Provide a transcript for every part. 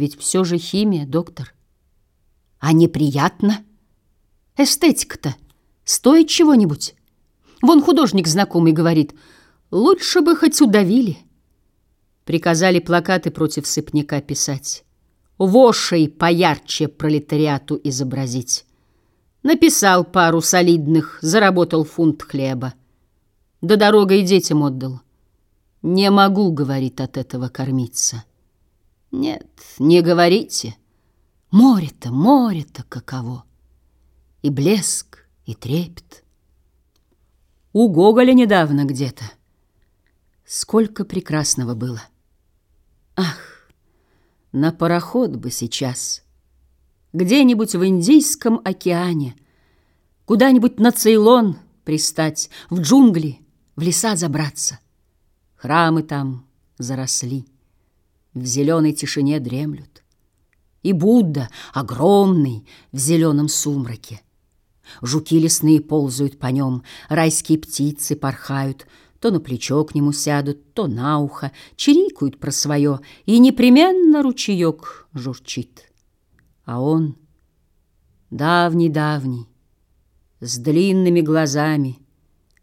Ведь все же химия, доктор. А неприятно? Эстетика-то стоит чего-нибудь? Вон художник знакомый говорит, лучше бы хоть удавили. Приказали плакаты против сыпняка писать. Вошей поярче пролетариату изобразить. Написал пару солидных, заработал фунт хлеба. Да дорогой детям отдал. Не могу, говорит, от этого кормиться. Нет, не говорите. Море-то, море-то каково. И блеск, и трепет. У Гоголя недавно где-то. Сколько прекрасного было. Ах, на пароход бы сейчас. Где-нибудь в Индийском океане, Куда-нибудь на Цейлон пристать, В джунгли, в леса забраться. Храмы там заросли, В зеленой тишине дремлют. И Будда огромный в зеленом сумраке. Жуки лесные ползают по нем, Райские птицы порхают — то на плечо к нему сядут, то на ухо, чирикают про свое, и непременно ручеек журчит. А он давний-давний, с длинными глазами,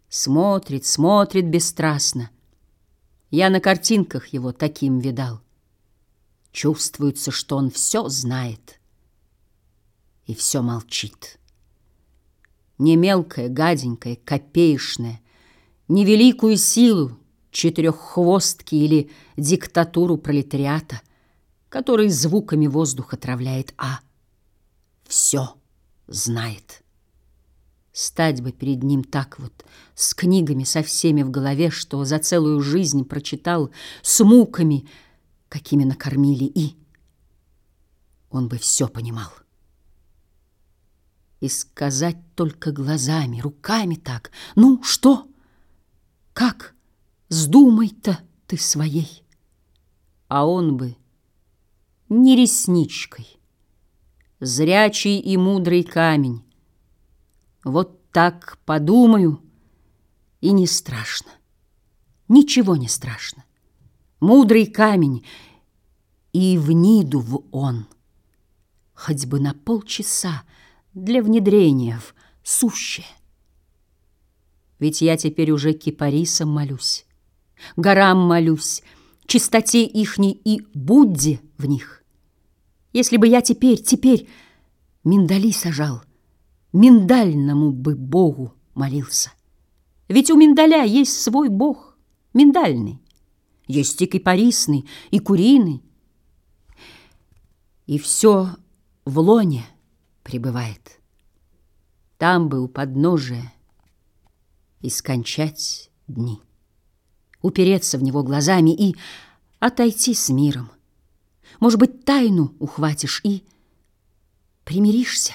смотрит, смотрит бесстрастно. Я на картинках его таким видал. Чувствуется, что он все знает и все молчит. Не мелкое, гаденькое, копеечное, невеликую силу четыреххвостки или диктатуру пролетариата, который звуками воздух отравляет, а все знает. Стать бы перед ним так вот, с книгами со всеми в голове, что за целую жизнь прочитал, с муками, какими накормили, и он бы все понимал. И сказать только глазами, руками так, ну, что? Как сдумай-то ты своей? А он бы не ресничкой, Зрячий и мудрый камень. Вот так подумаю, и не страшно. Ничего не страшно. Мудрый камень, и в ниду в он. Хоть бы на полчаса для внедрения в сущее. Ведь я теперь уже кипарисам молюсь, горам молюсь, чистоте ихней и Будде в них. Если бы я теперь, теперь миндали сажал, миндальному бы Богу молился. Ведь у миндаля есть свой Бог, миндальный. Есть и кипарисный, и куриный. И все в лоне пребывает. Там бы у подножия и скончать дни. Упереться в него глазами и отойти с миром. Может быть, тайну ухватишь и примиришься.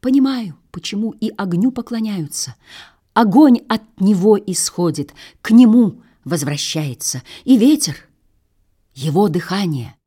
Понимаю, почему и огню поклоняются. Огонь от него исходит, к нему возвращается, и ветер — его дыхание.